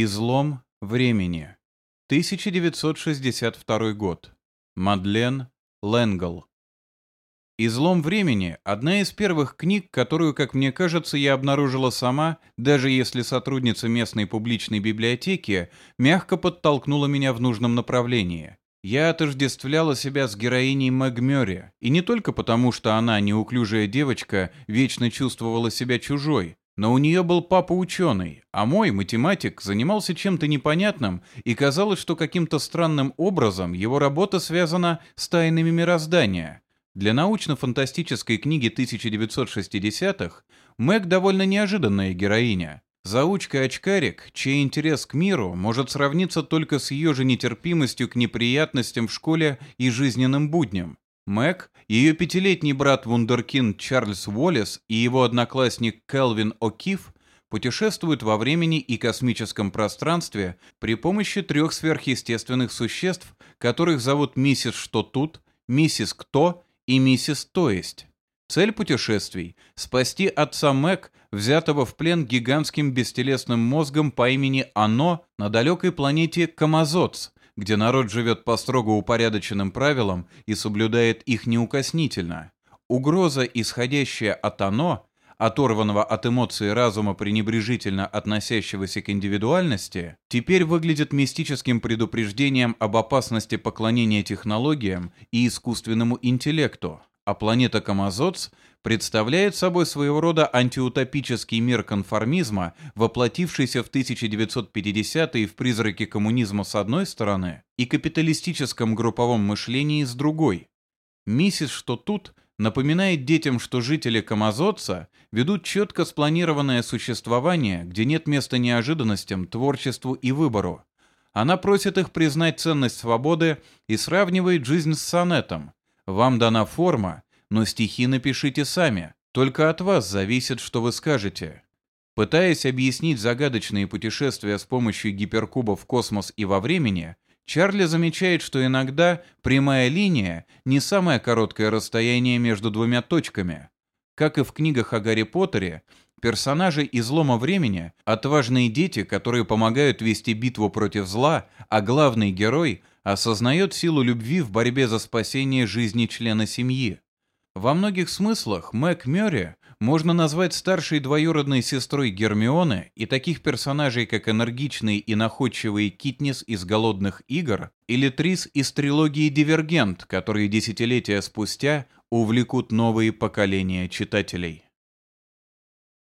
Излом времени. 1962 год. Мадлен Ленгл. «Излом времени» — одна из первых книг, которую, как мне кажется, я обнаружила сама, даже если сотрудница местной публичной библиотеки мягко подтолкнула меня в нужном направлении. Я отождествляла себя с героиней Мэг Мёрри, и не только потому, что она, неуклюжая девочка, вечно чувствовала себя чужой, но у нее был папа ученый, а мой, математик, занимался чем-то непонятным, и казалось, что каким-то странным образом его работа связана с тайнами мироздания. Для научно-фантастической книги 1960-х Мэг довольно неожиданная героиня. Заучка-очкарик, чей интерес к миру может сравниться только с ее же нетерпимостью к неприятностям в школе и жизненным будням. Мэг, ее пятилетний брат Вундеркин Чарльз Уоллес и его одноклассник Келвин О'Кифф путешествуют во времени и космическом пространстве при помощи трех сверхъестественных существ, которых зовут миссис Что Тут, миссис Кто и миссис То есть. Цель путешествий – спасти отца Мэг, взятого в плен гигантским бестелесным мозгом по имени Оно на далекой планете Камазоц, где народ живет по строго упорядоченным правилам и соблюдает их неукоснительно. Угроза, исходящая от оно, оторванного от эмоций разума пренебрежительно относящегося к индивидуальности, теперь выглядит мистическим предупреждением об опасности поклонения технологиям и искусственному интеллекту, а планета Камазоц представляет собой своего рода антиутопический мир конформизма, воплотившийся в 1950-е в призраке коммунизма с одной стороны и капиталистическом групповом мышлении с другой. Миссис «Что тут» напоминает детям, что жители Камазоца ведут четко спланированное существование, где нет места неожиданностям, творчеству и выбору. Она просит их признать ценность свободы и сравнивает жизнь с сонетом – вам дана форма, но стихи напишите сами. Только от вас зависит, что вы скажете. Пытаясь объяснить загадочные путешествия с помощью гиперкубов в космос и во времени, Чарли замечает, что иногда прямая линия не самое короткое расстояние между двумя точками. Как и в книгах о Гарри Поттере, персонажи излома времени – отважные дети, которые помогают вести битву против зла, а главный герой осознает силу любви в борьбе за спасение жизни члена семьи. Во многих смыслах Мэг Мёрри можно назвать старшей двоюродной сестрой Гермионы и таких персонажей, как энергичный и находчивый Китнис из «Голодных игр» или Трис из трилогии «Дивергент», которые десятилетия спустя увлекут новые поколения читателей.